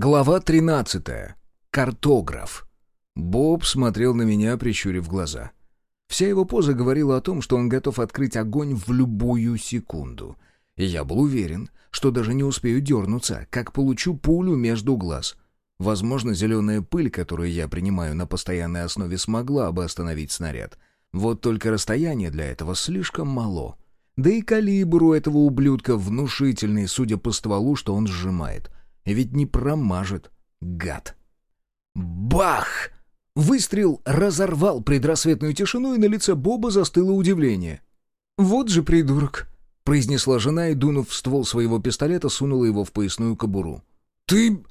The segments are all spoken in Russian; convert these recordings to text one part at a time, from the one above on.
Глава 13. Картограф. Боб смотрел на меня, прищурив глаза. Вся его поза говорила о том, что он готов открыть огонь в любую секунду. И я был уверен, что даже не успею дернуться, как получу пулю между глаз. Возможно, зеленая пыль, которую я принимаю на постоянной основе, смогла бы остановить снаряд. Вот только расстояние для этого слишком мало. Да и калибр у этого ублюдка внушительный, судя по стволу, что он сжимает — ведь не промажет, гад. Бах! Выстрел разорвал предрассветную тишину, и на лице Боба застыло удивление. «Вот же придурок!» — произнесла жена и, дунув в ствол своего пистолета, сунула его в поясную кобуру. «Ты...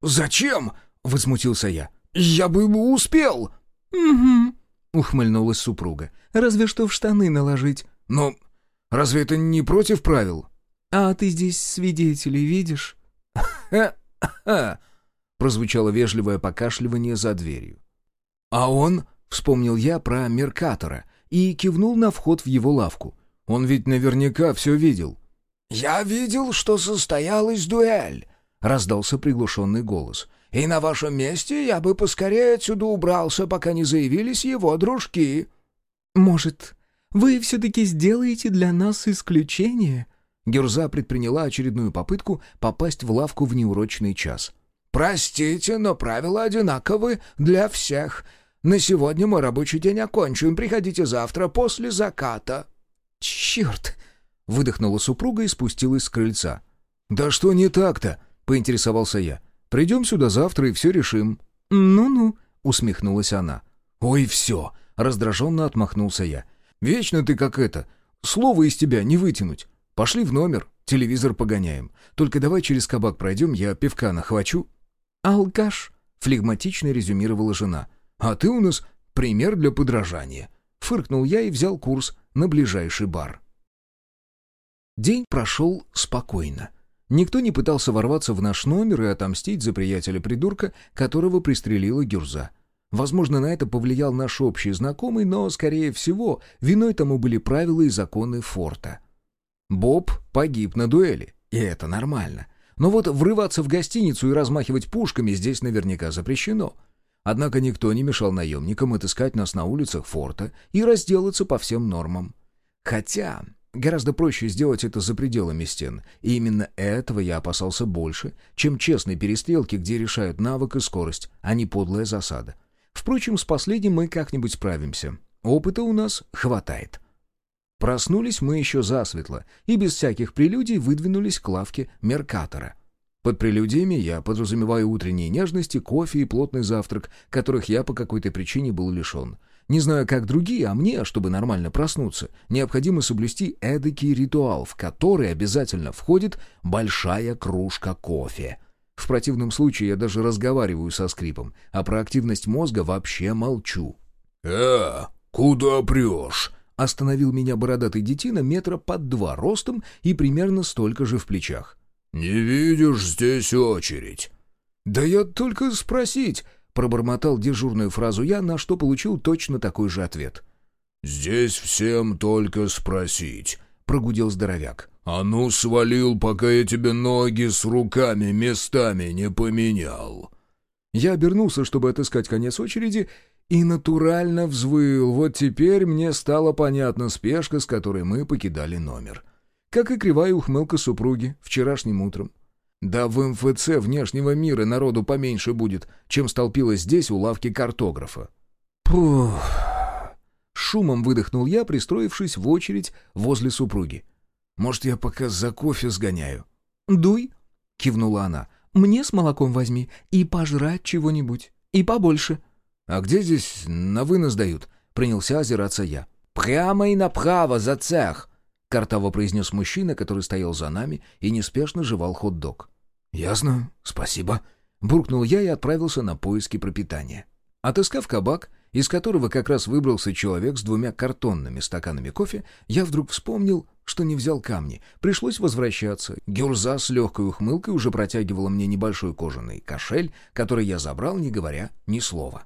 зачем?» — возмутился я. «Я бы успел!» «Угу», — ухмыльнулась супруга. «Разве что в штаны наложить». «Но разве это не против правил?» «А ты здесь свидетелей видишь?» Прозвучало вежливое покашливание за дверью. «А он...» — вспомнил я про Меркатора и кивнул на вход в его лавку. «Он ведь наверняка все видел». «Я видел, что состоялась дуэль», — раздался приглушенный голос. «И на вашем месте я бы поскорее отсюда убрался, пока не заявились его дружки». «Может, вы все-таки сделаете для нас исключение?» Гюрза предприняла очередную попытку попасть в лавку в неурочный час. «Простите, но правила одинаковы для всех. На сегодня мой рабочий день окончен. Приходите завтра после заката». «Черт!» — выдохнула супруга и спустилась с крыльца. «Да что не так-то?» — поинтересовался я. «Придем сюда завтра и все решим». «Ну-ну», — усмехнулась она. «Ой, все!» — раздраженно отмахнулся я. «Вечно ты как это. Слово из тебя не вытянуть. Пошли в номер, телевизор погоняем. Только давай через кабак пройдем, я пивка нахвачу». «Алкаш», — флегматично резюмировала жена. «А ты у нас пример для подражания». Фыркнул я и взял курс на ближайший бар. День прошел спокойно. Никто не пытался ворваться в наш номер и отомстить за приятеля-придурка, которого пристрелила Гюрза. Возможно, на это повлиял наш общий знакомый, но, скорее всего, виной тому были правила и законы форта — Боб погиб на дуэли, и это нормально. Но вот врываться в гостиницу и размахивать пушками здесь наверняка запрещено. Однако никто не мешал наемникам отыскать нас на улицах форта и разделаться по всем нормам. Хотя гораздо проще сделать это за пределами стен, и именно этого я опасался больше, чем честной перестрелки, где решают навык и скорость, а не подлая засада. Впрочем, с последним мы как-нибудь справимся. Опыта у нас хватает. Проснулись мы еще засветло и без всяких прелюдий выдвинулись к лавке Меркатора. Под прелюдиями я подразумеваю утренние нежности, кофе и плотный завтрак, которых я по какой-то причине был лишен. Не знаю, как другие, а мне, чтобы нормально проснуться, необходимо соблюсти эдакий ритуал, в который обязательно входит большая кружка кофе. В противном случае я даже разговариваю со скрипом, а про активность мозга вообще молчу. «Э, куда прешь?» Остановил меня бородатый детина метра под два ростом и примерно столько же в плечах. «Не видишь здесь очередь?» «Да я только спросить», — пробормотал дежурную фразу я, на что получил точно такой же ответ. «Здесь всем только спросить», — прогудел здоровяк. «А ну, свалил, пока я тебе ноги с руками местами не поменял». Я обернулся, чтобы отыскать конец очереди, и натурально взвыл. Вот теперь мне стала понятна спешка, с которой мы покидали номер. Как и кривая ухмылка супруги вчерашним утром. Да в МФЦ внешнего мира народу поменьше будет, чем столпилось здесь у лавки картографа. Пух. Шумом выдохнул я, пристроившись в очередь возле супруги. «Может, я пока за кофе сгоняю?» «Дуй», — кивнула она. «Мне с молоком возьми и пожрать чего-нибудь. И побольше». «А где здесь на вынос дают?» — принялся озираться я. «Прямо и направо, за цех!» — картаво произнес мужчина, который стоял за нами и неспешно жевал хот-дог. «Ясно, спасибо», — буркнул я и отправился на поиски пропитания. Отыскав кабак, из которого как раз выбрался человек с двумя картонными стаканами кофе, я вдруг вспомнил, что не взял камни. Пришлось возвращаться. Гюрза с легкой ухмылкой уже протягивала мне небольшой кожаный кошель, который я забрал, не говоря ни слова.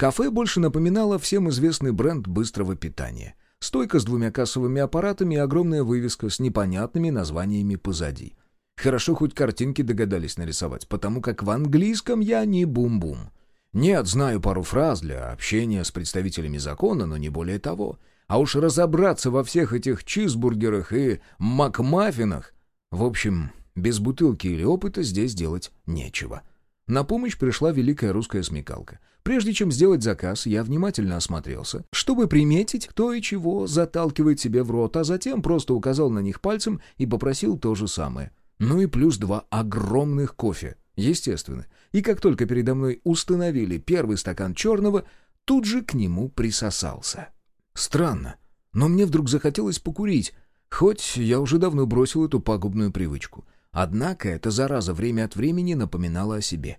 Кафе больше напоминало всем известный бренд быстрого питания. Стойка с двумя кассовыми аппаратами и огромная вывеска с непонятными названиями позади. Хорошо хоть картинки догадались нарисовать, потому как в английском я не бум-бум. Нет, знаю пару фраз для общения с представителями закона, но не более того. А уж разобраться во всех этих чизбургерах и макмаффинах... В общем, без бутылки или опыта здесь делать нечего. На помощь пришла великая русская смекалка. Прежде чем сделать заказ, я внимательно осмотрелся, чтобы приметить, кто и чего заталкивает себе в рот, а затем просто указал на них пальцем и попросил то же самое. Ну и плюс два огромных кофе, естественно. И как только передо мной установили первый стакан черного, тут же к нему присосался. Странно, но мне вдруг захотелось покурить, хоть я уже давно бросил эту пагубную привычку. Однако эта зараза время от времени напоминала о себе.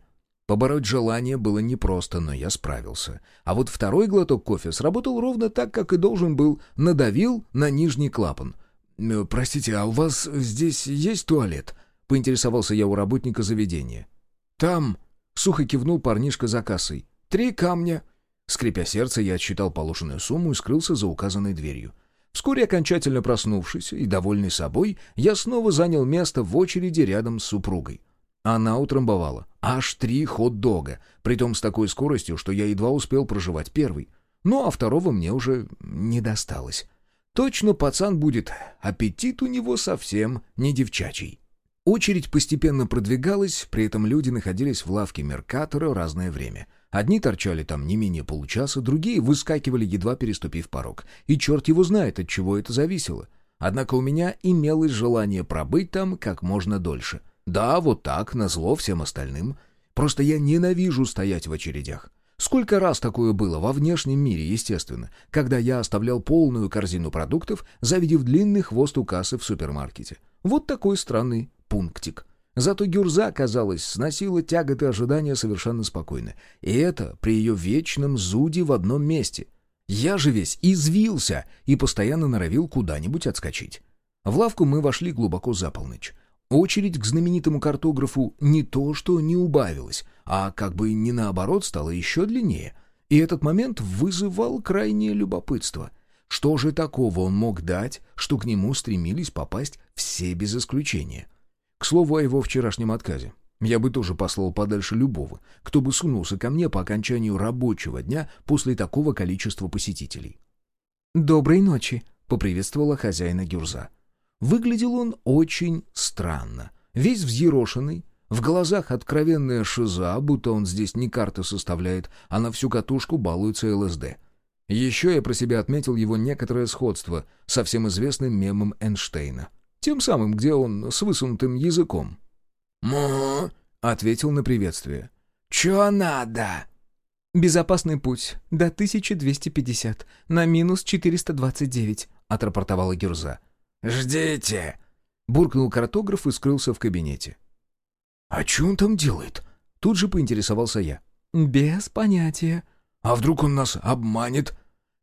Побороть желание было непросто, но я справился. А вот второй глоток кофе сработал ровно так, как и должен был, надавил на нижний клапан. «Э, «Простите, а у вас здесь есть туалет?» — поинтересовался я у работника заведения. «Там», — сухо кивнул парнишка за кассой, — «три камня». Скрипя сердце, я отсчитал положенную сумму и скрылся за указанной дверью. Вскоре, окончательно проснувшись и довольный собой, я снова занял место в очереди рядом с супругой. Она утрамбовала аж три хот-дога, притом с такой скоростью, что я едва успел проживать первый. Ну, а второго мне уже не досталось. Точно пацан будет, аппетит у него совсем не девчачий. Очередь постепенно продвигалась, при этом люди находились в лавке Меркатора разное время — Одни торчали там не менее получаса, другие выскакивали, едва переступив порог. И черт его знает, от чего это зависело. Однако у меня имелось желание пробыть там как можно дольше. Да, вот так, назло всем остальным. Просто я ненавижу стоять в очередях. Сколько раз такое было во внешнем мире, естественно, когда я оставлял полную корзину продуктов, завидев длинный хвост у кассы в супермаркете. Вот такой странный пунктик. Зато Гюрза, казалось, сносила тяготы ожидания совершенно спокойно. И это при ее вечном зуде в одном месте. Я же весь извился и постоянно норовил куда-нибудь отскочить. В лавку мы вошли глубоко за полночь. Очередь к знаменитому картографу не то что не убавилась, а как бы не наоборот стала еще длиннее. И этот момент вызывал крайнее любопытство. Что же такого он мог дать, что к нему стремились попасть все без исключения? К слову о его вчерашнем отказе. Я бы тоже послал подальше любого, кто бы сунулся ко мне по окончанию рабочего дня после такого количества посетителей. «Доброй ночи», — поприветствовала хозяина Гюрза. Выглядел он очень странно. Весь взъерошенный, в глазах откровенная шиза, будто он здесь не карты составляет, а на всю катушку балуется ЛСД. Еще я про себя отметил его некоторое сходство со всем известным мемом Эйнштейна — тем самым, где он с высунутым языком. «Му!» — ответил на приветствие. «Чё надо?» «Безопасный путь. До 1250. На минус 429», — отрапортовала Гюрза. «Ждите!» — буркнул картограф и скрылся в кабинете. «А чё он там делает?» — тут же поинтересовался я. «Без понятия». «А вдруг он нас обманет?»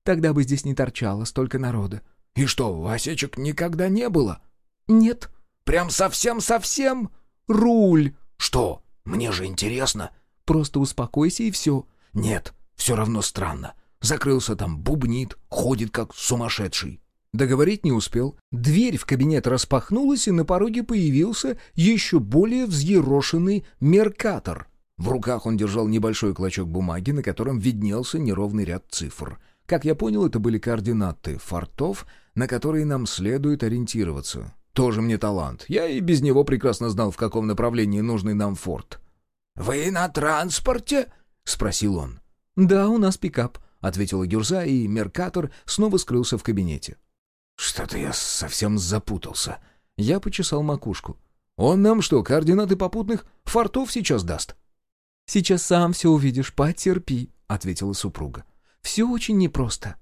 «Тогда бы здесь не торчало столько народа». «И что, осечек никогда не было?» «Нет». «Прям совсем-совсем?» «Руль!» «Что? Мне же интересно». «Просто успокойся и все». «Нет, все равно странно. Закрылся там, бубнит, ходит как сумасшедший». Договорить не успел. Дверь в кабинет распахнулась, и на пороге появился еще более взъерошенный меркатор. В руках он держал небольшой клочок бумаги, на котором виднелся неровный ряд цифр. Как я понял, это были координаты фортов, на которые нам следует ориентироваться. Тоже мне талант. Я и без него прекрасно знал, в каком направлении нужный нам форт. «Вы на транспорте?» — спросил он. «Да, у нас пикап», — ответила Гюрза, и Меркатор снова скрылся в кабинете. «Что-то я совсем запутался». Я почесал макушку. «Он нам что, координаты попутных фортов сейчас даст?» «Сейчас сам все увидишь, потерпи», — ответила супруга. «Все очень непросто».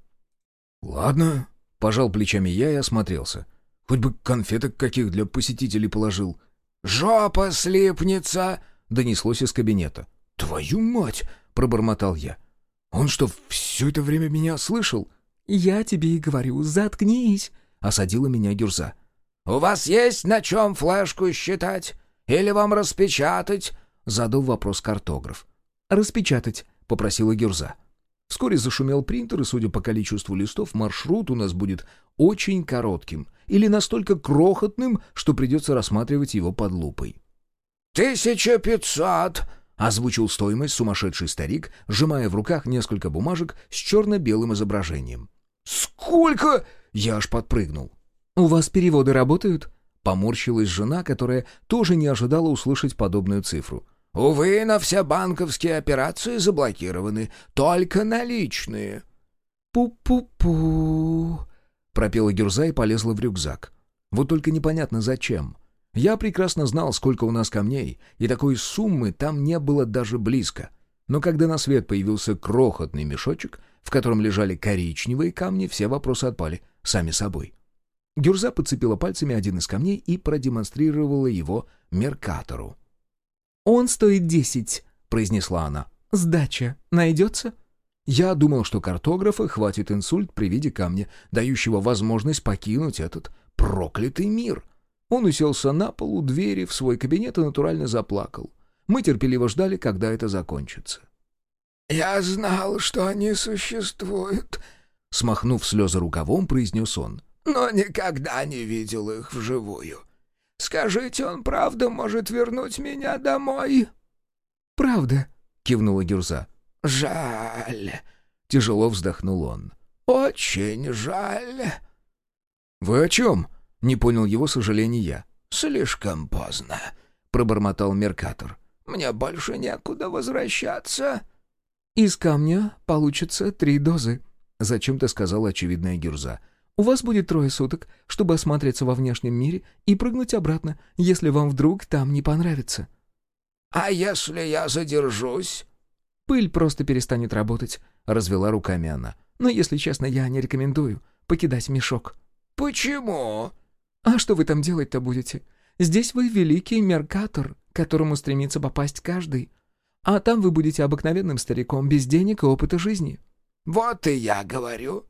«Ладно», — пожал плечами я и осмотрелся. Хоть бы конфеток каких для посетителей положил. «Жопа слепнется!» — донеслось из кабинета. «Твою мать!» — пробормотал я. «Он что, все это время меня слышал?» «Я тебе и говорю, заткнись!» — осадила меня Гюрза. «У вас есть на чем флешку считать? Или вам распечатать?» — задал вопрос картограф. «Распечатать», — попросила Гюрза. Вскоре зашумел принтер, и, судя по количеству листов, маршрут у нас будет очень коротким. или настолько крохотным, что придется рассматривать его под лупой. «Тысяча пятьсот!» — озвучил стоимость сумасшедший старик, сжимая в руках несколько бумажек с черно-белым изображением. «Сколько?» — я аж подпрыгнул. «У вас переводы работают?» Поморщилась жена, которая тоже не ожидала услышать подобную цифру. «Увы, на все банковские операции заблокированы, только наличные». «Пу-пу-пу», — пропела Гюрза и полезла в рюкзак. Вот только непонятно зачем. Я прекрасно знал, сколько у нас камней, и такой суммы там не было даже близко. Но когда на свет появился крохотный мешочек, в котором лежали коричневые камни, все вопросы отпали сами собой. Гюрза подцепила пальцами один из камней и продемонстрировала его Меркатору. «Он стоит десять», — произнесла она. «Сдача найдется?» Я думал, что картографа хватит инсульт при виде камня, дающего возможность покинуть этот проклятый мир. Он уселся на полу двери в свой кабинет и натурально заплакал. Мы терпеливо ждали, когда это закончится. «Я знал, что они существуют», — смахнув слезы рукавом, произнес он но никогда не видел их вживую. Скажите, он правда может вернуть меня домой?» «Правда», — кивнула Гюрза. «Жаль», — тяжело вздохнул он. «Очень жаль». «Вы о чем?» — не понял его сожаления я. «Слишком поздно», — пробормотал Меркатор. «Мне больше некуда возвращаться». «Из камня получится три дозы», — зачем-то сказала очевидная Гюрза. У вас будет трое суток, чтобы осмотреться во внешнем мире и прыгнуть обратно, если вам вдруг там не понравится». «А если я задержусь?» «Пыль просто перестанет работать», — развела руками она. «Но, если честно, я не рекомендую покидать мешок». «Почему?» «А что вы там делать-то будете? Здесь вы великий меркатор, к которому стремится попасть каждый. А там вы будете обыкновенным стариком без денег и опыта жизни». «Вот и я говорю.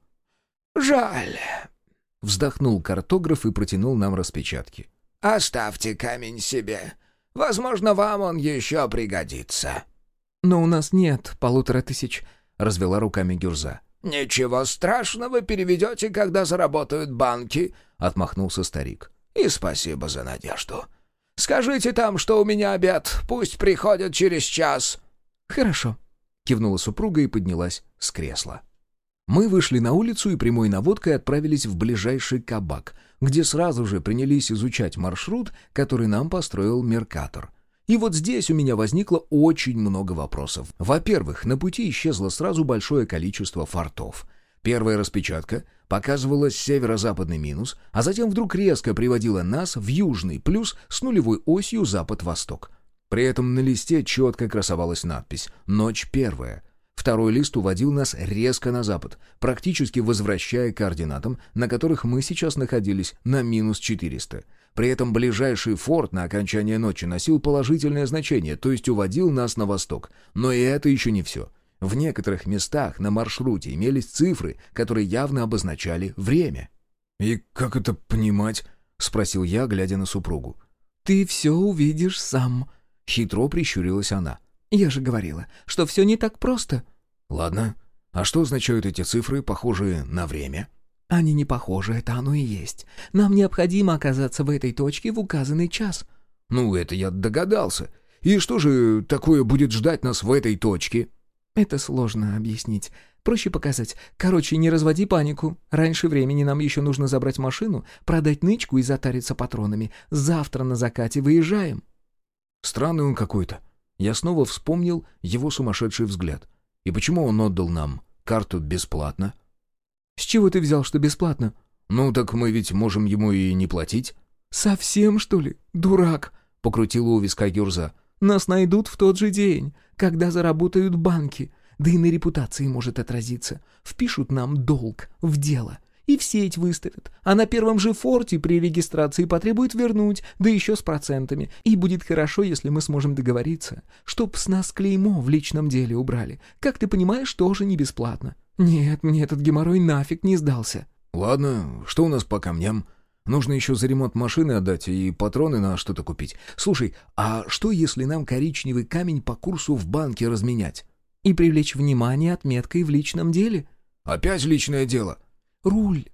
«Жаль», — вздохнул картограф и протянул нам распечатки. «Оставьте камень себе. Возможно, вам он еще пригодится». «Но у нас нет полутора тысяч», — развела руками Гюрза. «Ничего страшного, переведете, когда заработают банки», — отмахнулся старик. «И спасибо за надежду. Скажите там, что у меня обед, пусть приходят через час». «Хорошо», — кивнула супруга и поднялась с кресла. Мы вышли на улицу и прямой наводкой отправились в ближайший кабак, где сразу же принялись изучать маршрут, который нам построил Меркатор. И вот здесь у меня возникло очень много вопросов. Во-первых, на пути исчезло сразу большое количество фортов. Первая распечатка показывала северо-западный минус, а затем вдруг резко приводила нас в южный плюс с нулевой осью запад-восток. При этом на листе четко красовалась надпись «Ночь первая», Второй лист уводил нас резко на запад, практически возвращая координатам, на которых мы сейчас находились, на минус 400. При этом ближайший форт на окончание ночи носил положительное значение, то есть уводил нас на восток. Но и это еще не все. В некоторых местах на маршруте имелись цифры, которые явно обозначали время. «И как это понимать?» — спросил я, глядя на супругу. «Ты все увидишь сам», — хитро прищурилась она. «Я же говорила, что все не так просто». «Ладно. А что означают эти цифры, похожие на время?» «Они не похожи, это оно и есть. Нам необходимо оказаться в этой точке в указанный час». «Ну, это я догадался. И что же такое будет ждать нас в этой точке?» «Это сложно объяснить. Проще показать. Короче, не разводи панику. Раньше времени нам еще нужно забрать машину, продать нычку и затариться патронами. Завтра на закате выезжаем». Странный он какой-то. Я снова вспомнил его сумасшедший взгляд. И почему он отдал нам карту бесплатно? «С чего ты взял, что бесплатно?» «Ну, так мы ведь можем ему и не платить». «Совсем, что ли? Дурак!» — покрутила у виска Гюрза. «Нас найдут в тот же день, когда заработают банки. Да и на репутации может отразиться. Впишут нам долг в дело и в сеть выставят, а на первом же форте при регистрации потребуют вернуть, да еще с процентами. И будет хорошо, если мы сможем договориться, чтоб с нас клеймо в личном деле убрали. Как ты понимаешь, тоже не бесплатно. Нет, мне этот геморрой нафиг не сдался. Ладно, что у нас по камням? Нужно еще за ремонт машины отдать и патроны на что-то купить. Слушай, а что если нам коричневый камень по курсу в банке разменять? И привлечь внимание отметкой в личном деле? Опять личное дело? Руль.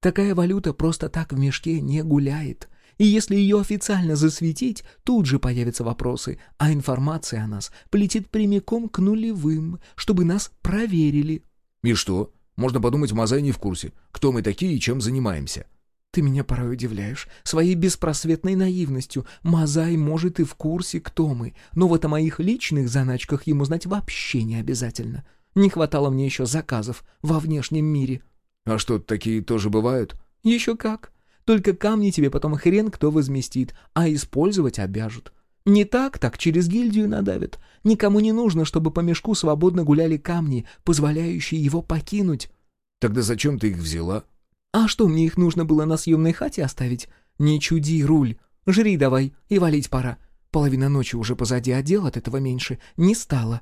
Такая валюта просто так в мешке не гуляет. И если ее официально засветить, тут же появятся вопросы, а информация о нас полетит прямиком к нулевым, чтобы нас проверили. И что? Можно подумать, Мазай не в курсе, кто мы такие и чем занимаемся. Ты меня порой удивляешь. Своей беспросветной наивностью. Мазай может и в курсе, кто мы. Но вот о моих личных заначках ему знать вообще не обязательно. Не хватало мне еще заказов во внешнем мире. А что, такие тоже бывают? Еще как. Только камни тебе потом хрен кто возместит, а использовать обяжут. Не так, так через гильдию надавят. Никому не нужно, чтобы по мешку свободно гуляли камни, позволяющие его покинуть. Тогда зачем ты их взяла? А что, мне их нужно было на съемной хате оставить? Не чуди, руль. Жри давай, и валить пора. Половина ночи уже позади, а дел от этого меньше не стало.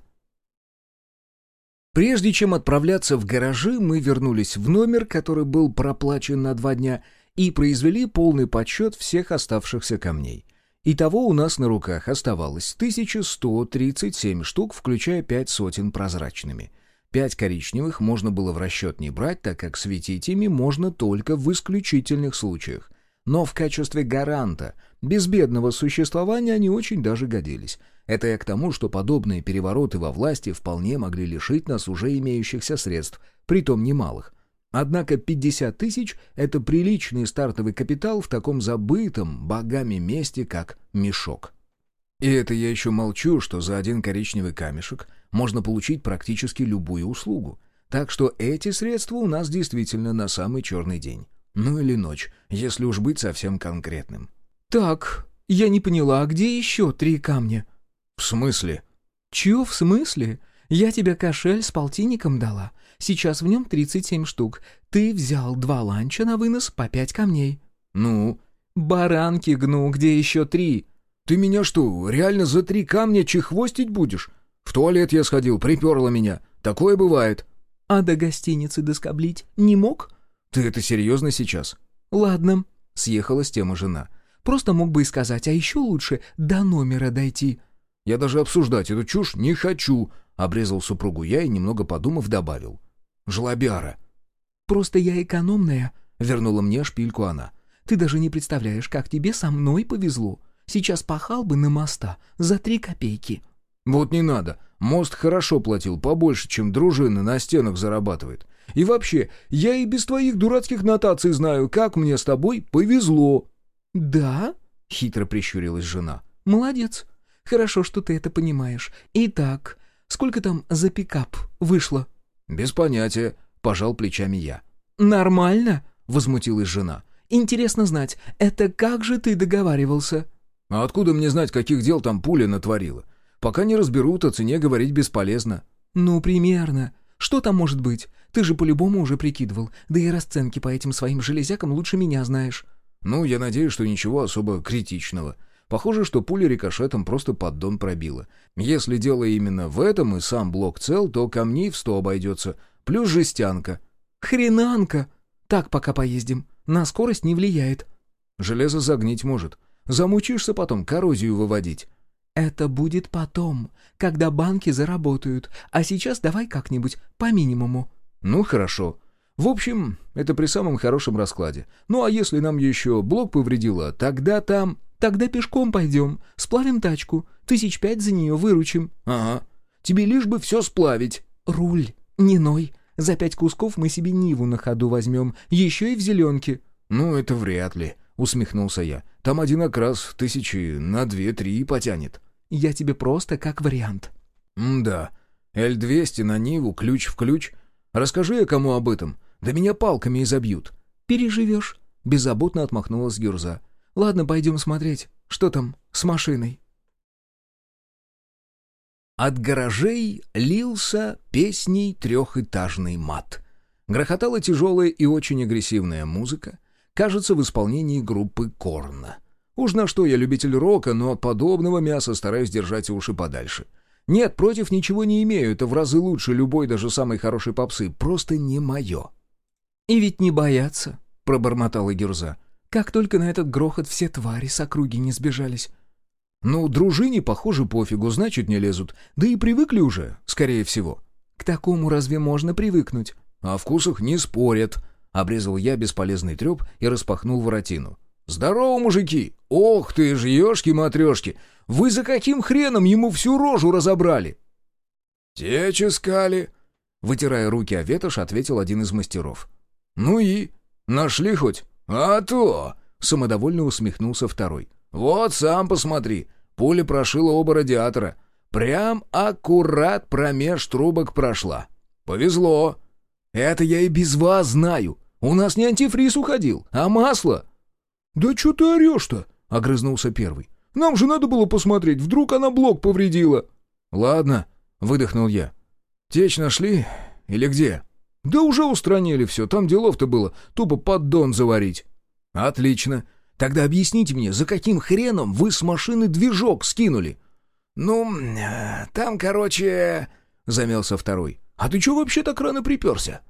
Прежде чем отправляться в гаражи, мы вернулись в номер, который был проплачен на два дня, и произвели полный подсчет всех оставшихся камней. Итого у нас на руках оставалось 1137 штук, включая пять сотен прозрачными. Пять коричневых можно было в расчет не брать, так как светить ими можно только в исключительных случаях. Но в качестве гаранта безбедного существования они очень даже годились. Это я к тому, что подобные перевороты во власти вполне могли лишить нас уже имеющихся средств, притом немалых. Однако 50 тысяч — это приличный стартовый капитал в таком забытом богами месте, как мешок. И это я еще молчу, что за один коричневый камешек можно получить практически любую услугу. Так что эти средства у нас действительно на самый черный день. Ну или ночь, если уж быть совсем конкретным. «Так, я не поняла, а где еще три камня?» «В смысле?» «Чё в смысле? Я тебе кошель с полтинником дала. Сейчас в нем 37 штук. Ты взял два ланча на вынос по пять камней». «Ну?» «Баранки гну, где еще три?» «Ты меня что, реально за три камня чехвостить будешь? В туалет я сходил, приперло меня. Такое бывает». «А до гостиницы доскоблить не мог?» «Ты это серьезно сейчас?» «Ладно», — съехала с темы жена. «Просто мог бы и сказать, а еще лучше до номера дойти». «Я даже обсуждать эту чушь не хочу», — обрезал супругу я и, немного подумав, добавил. «Жлобяра». «Просто я экономная», — вернула мне шпильку она. «Ты даже не представляешь, как тебе со мной повезло. Сейчас пахал бы на моста за три копейки». «Вот не надо. Мост хорошо платил, побольше, чем дружина на стенах зарабатывает. И вообще, я и без твоих дурацких нотаций знаю, как мне с тобой повезло». «Да?» — хитро прищурилась жена. «Молодец. Хорошо, что ты это понимаешь. Итак, сколько там за пикап вышло?» «Без понятия», — пожал плечами я. «Нормально?» — возмутилась жена. «Интересно знать, это как же ты договаривался?» «А откуда мне знать, каких дел там пуля натворила? Пока не разберут, о цене говорить бесполезно». «Ну, примерно. Что там может быть? Ты же по-любому уже прикидывал. Да и расценки по этим своим железякам лучше меня знаешь». «Ну, я надеюсь, что ничего особо критичного. Похоже, что пуля рикошетом просто поддон пробила. Если дело именно в этом и сам блок цел, то камней в сто обойдется. Плюс жестянка». «Хренанка! Так пока поездим. На скорость не влияет». «Железо загнить может. Замучишься потом коррозию выводить». «Это будет потом, когда банки заработают, а сейчас давай как-нибудь по минимуму». «Ну, хорошо. В общем, это при самом хорошем раскладе. Ну, а если нам еще блок повредило, тогда там...» «Тогда пешком пойдем, сплавим тачку, тысяч пять за нее выручим». «Ага. Тебе лишь бы все сплавить». «Руль, не ной. За пять кусков мы себе Ниву на ходу возьмем, еще и в зеленке». «Ну, это вряд ли», — усмехнулся я. «Там один окрас тысячи на две-три потянет». «Я тебе просто как вариант». «М-да. Л-200 на Ниву, ключ в ключ. Расскажи я кому об этом. Да меня палками изобьют». «Переживешь», — беззаботно отмахнулась Гюрза. «Ладно, пойдем смотреть. Что там с машиной?» От гаражей лился песней трехэтажный мат. Грохотала тяжелая и очень агрессивная музыка, кажется, в исполнении группы Корна. Уж на что я любитель рока, но от подобного мяса стараюсь держать уши подальше. Нет, против ничего не имею, это в разы лучше любой, даже самой хорошей попсы, просто не мое. «И ведь не боятся», — пробормотала Гюрза. «Как только на этот грохот все твари с округи не сбежались». «Ну, дружине, похоже, пофигу, значит, не лезут. Да и привыкли уже, скорее всего». «К такому разве можно привыкнуть?» «О вкусах не спорят», Обрезал я бесполезный треп и распахнул воротину. «Здорово, мужики! Ох ты ж, ешки-матрешки! Вы за каким хреном ему всю рожу разобрали?» «Течь искали», — вытирая руки о ветошь, ответил один из мастеров. «Ну и? Нашли хоть?» «А то!» — самодовольно усмехнулся второй. «Вот сам посмотри, пуля прошила оба радиатора. Прям аккурат промеж трубок прошла. Повезло!» «Это я и без вас знаю. У нас не антифриз уходил, а масло». «Да что ты орешь-то?» — огрызнулся первый. «Нам же надо было посмотреть, вдруг она блок повредила». «Ладно», — выдохнул я. «Течь нашли? Или где?» «Да уже устранили все, там делов-то было, тупо поддон заварить». «Отлично. Тогда объясните мне, за каким хреном вы с машины движок скинули?» «Ну, там, короче...» — замялся второй. «А ты чего вообще так рано приперся?»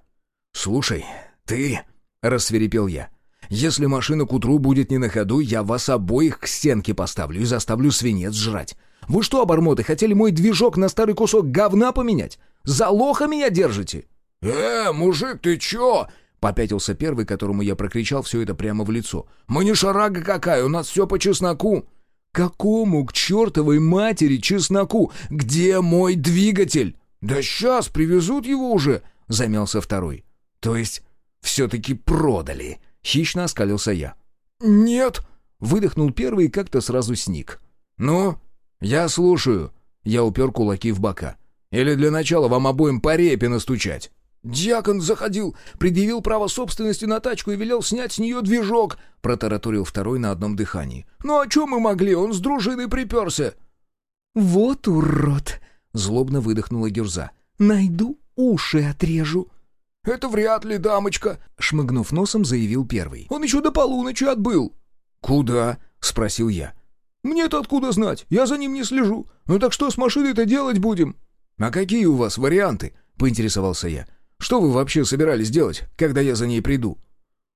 «Слушай, ты...» — рассверепел я. «Если машина к утру будет не на ходу, я вас обоих к стенке поставлю и заставлю свинец жрать. Вы что, обормоты, хотели мой движок на старый кусок говна поменять? За лоха меня держите?» «Э, мужик, ты чё?» — попятился первый, которому я прокричал все это прямо в лицо. «Мы не шарага какая, у нас все по чесноку!» «Какому к чертовой матери чесноку? Где мой двигатель?» «Да сейчас привезут его уже!» — замялся второй. «То есть все-таки продали?» — хищно оскалился я. «Нет!» — выдохнул первый и как-то сразу сник. «Ну, я слушаю!» — я упер кулаки в бока. «Или для начала вам обоим по репе настучать?» «Дьякон заходил, предъявил право собственности на тачку и велел снять с нее движок», — протараторил второй на одном дыхании. «Ну а что мы могли? Он с дружиной приперся». «Вот урод!» — злобно выдохнула Гюрза. «Найду, уши отрежу». «Это вряд ли, дамочка», — шмыгнув носом, заявил первый. «Он еще до полуночи отбыл». «Куда?» — спросил я. «Мне-то откуда знать? Я за ним не слежу. Ну так что с машиной-то делать будем?» «А какие у вас варианты?» — поинтересовался я. «Что вы вообще собирались делать, когда я за ней приду?»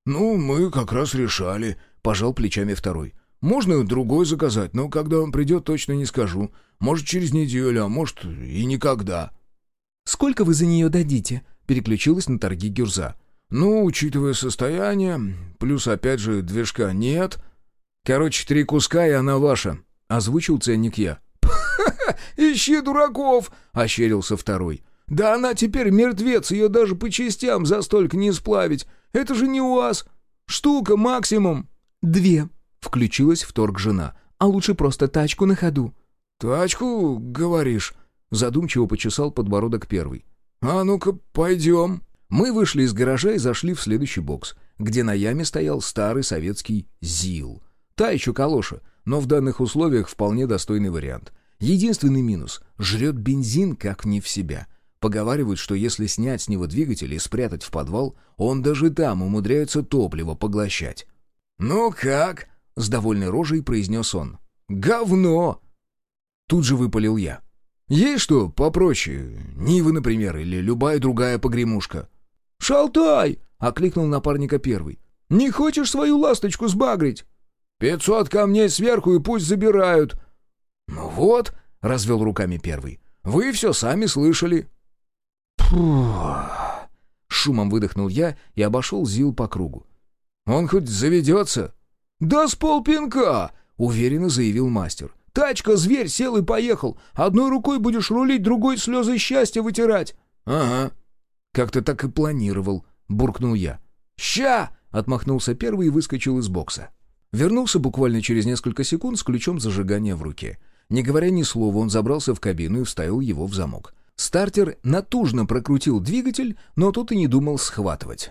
«Ну, мы как раз решали», — пожал плечами второй. «Можно другой заказать, но когда он придет, точно не скажу. Может, через неделю, а может, и никогда». «Сколько вы за нее дадите?» — переключилась на торги Гюрза. «Ну, учитывая состояние, плюс, опять же, движка нет...» «Короче, три куска, и она ваша», — озвучил ценник я. «Ищи дураков!» — ощерился второй. «Да она теперь мертвец, ее даже по частям за столько не сплавить. Это же не у вас. Штука максимум». «Две», — включилась в торг жена. «А лучше просто тачку на ходу». «Тачку, говоришь?» — задумчиво почесал подбородок первый. «А ну-ка, пойдем». Мы вышли из гаража и зашли в следующий бокс, где на яме стоял старый советский ЗИЛ. Та еще калоша, но в данных условиях вполне достойный вариант. Единственный минус — жрет бензин как не в себя. Поговаривают, что если снять с него двигатель и спрятать в подвал, он даже там умудряется топливо поглощать. «Ну как?» — с довольной рожей произнес он. «Говно!» Тут же выпалил я. «Есть что попроще? Нивы, например, или любая другая погремушка?» «Шалтай!» — окликнул напарника первый. «Не хочешь свою ласточку сбагрить?» «Пятьсот камней сверху и пусть забирают!» «Ну вот!» — развел руками первый. «Вы все сами слышали!» Шумом выдохнул я и обошел Зил по кругу. «Он хоть заведется?» «Да с полпинка!» — уверенно заявил мастер. «Тачка, зверь, сел и поехал. Одной рукой будешь рулить, другой слезы счастья вытирать». «Ага. Как-то так и планировал», — буркнул я. «Ща!» — отмахнулся первый и выскочил из бокса. Вернулся буквально через несколько секунд с ключом зажигания в руке. Не говоря ни слова, он забрался в кабину и вставил его в замок. Стартер натужно прокрутил двигатель, но тут и не думал схватывать.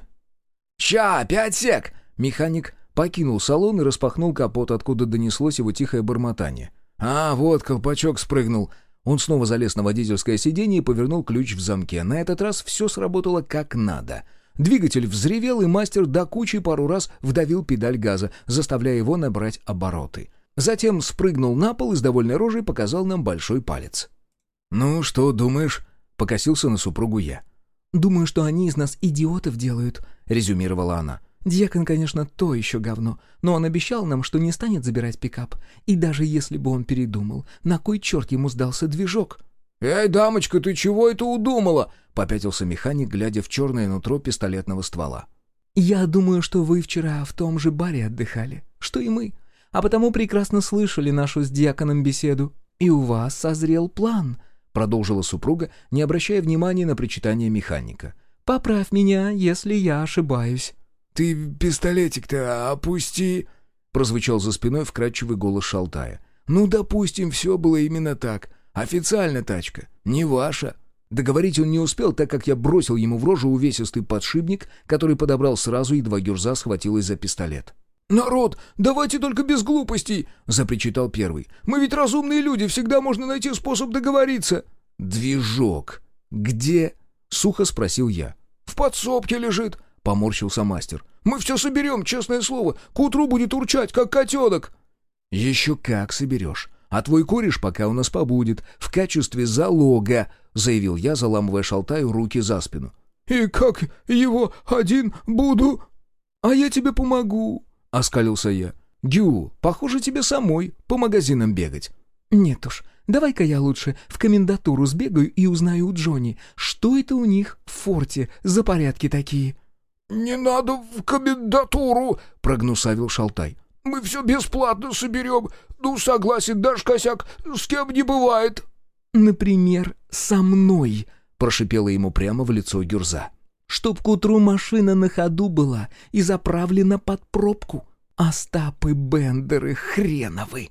«Ща, пять сек!» Механик покинул салон и распахнул капот, откуда донеслось его тихое бормотание. «А, вот, колпачок спрыгнул». Он снова залез на водительское сиденье и повернул ключ в замке. На этот раз все сработало как надо. Двигатель взревел, и мастер до кучи пару раз вдавил педаль газа, заставляя его набрать обороты. Затем спрыгнул на пол и с довольной рожей показал нам большой палец. «Ну, что думаешь?» — покосился на супругу я. «Думаю, что они из нас идиотов делают», — резюмировала она. «Дьякон, конечно, то еще говно, но он обещал нам, что не станет забирать пикап. И даже если бы он передумал, на кой черт ему сдался движок?» «Эй, дамочка, ты чего это удумала?» — попятился механик, глядя в черное нутро пистолетного ствола. «Я думаю, что вы вчера в том же баре отдыхали, что и мы, а потому прекрасно слышали нашу с дьяконом беседу, и у вас созрел план», — продолжила супруга, не обращая внимания на причитание механика. «Поправь меня, если я ошибаюсь». «Ты пистолетик-то опусти!» — прозвучал за спиной вкрадчивый голос Шалтая. «Ну, допустим, все было именно так. Официально тачка, не ваша». Договорить он не успел, так как я бросил ему в рожу увесистый подшипник, который подобрал сразу, едва Гюрза схватилась за пистолет. «Народ, давайте только без глупостей!» — запричитал первый. «Мы ведь разумные люди, всегда можно найти способ договориться!» «Движок! Где?» — сухо спросил я. «В подсобке лежит!» — поморщился мастер. «Мы все соберем, честное слово. К утру будет урчать, как котенок!» «Еще как соберешь. А твой кореш пока у нас побудет, в качестве залога», — заявил я, заламывая шалтаю руки за спину. «И как его один буду?» «А я тебе помогу», — оскалился я. «Гю, похоже, тебе самой по магазинам бегать». «Нет уж, давай-ка я лучше в комендатуру сбегаю и узнаю у Джонни, что это у них в форте за порядки такие». «Не надо в комендатуру», — прогнусавил Шалтай. «Мы все бесплатно соберем. Ну, согласен, дашь косяк, с кем не бывает». «Например, со мной», — прошипела ему прямо в лицо Гюрза. «Чтоб к утру машина на ходу была и заправлена под пробку. Остапы Бендеры хреновы!»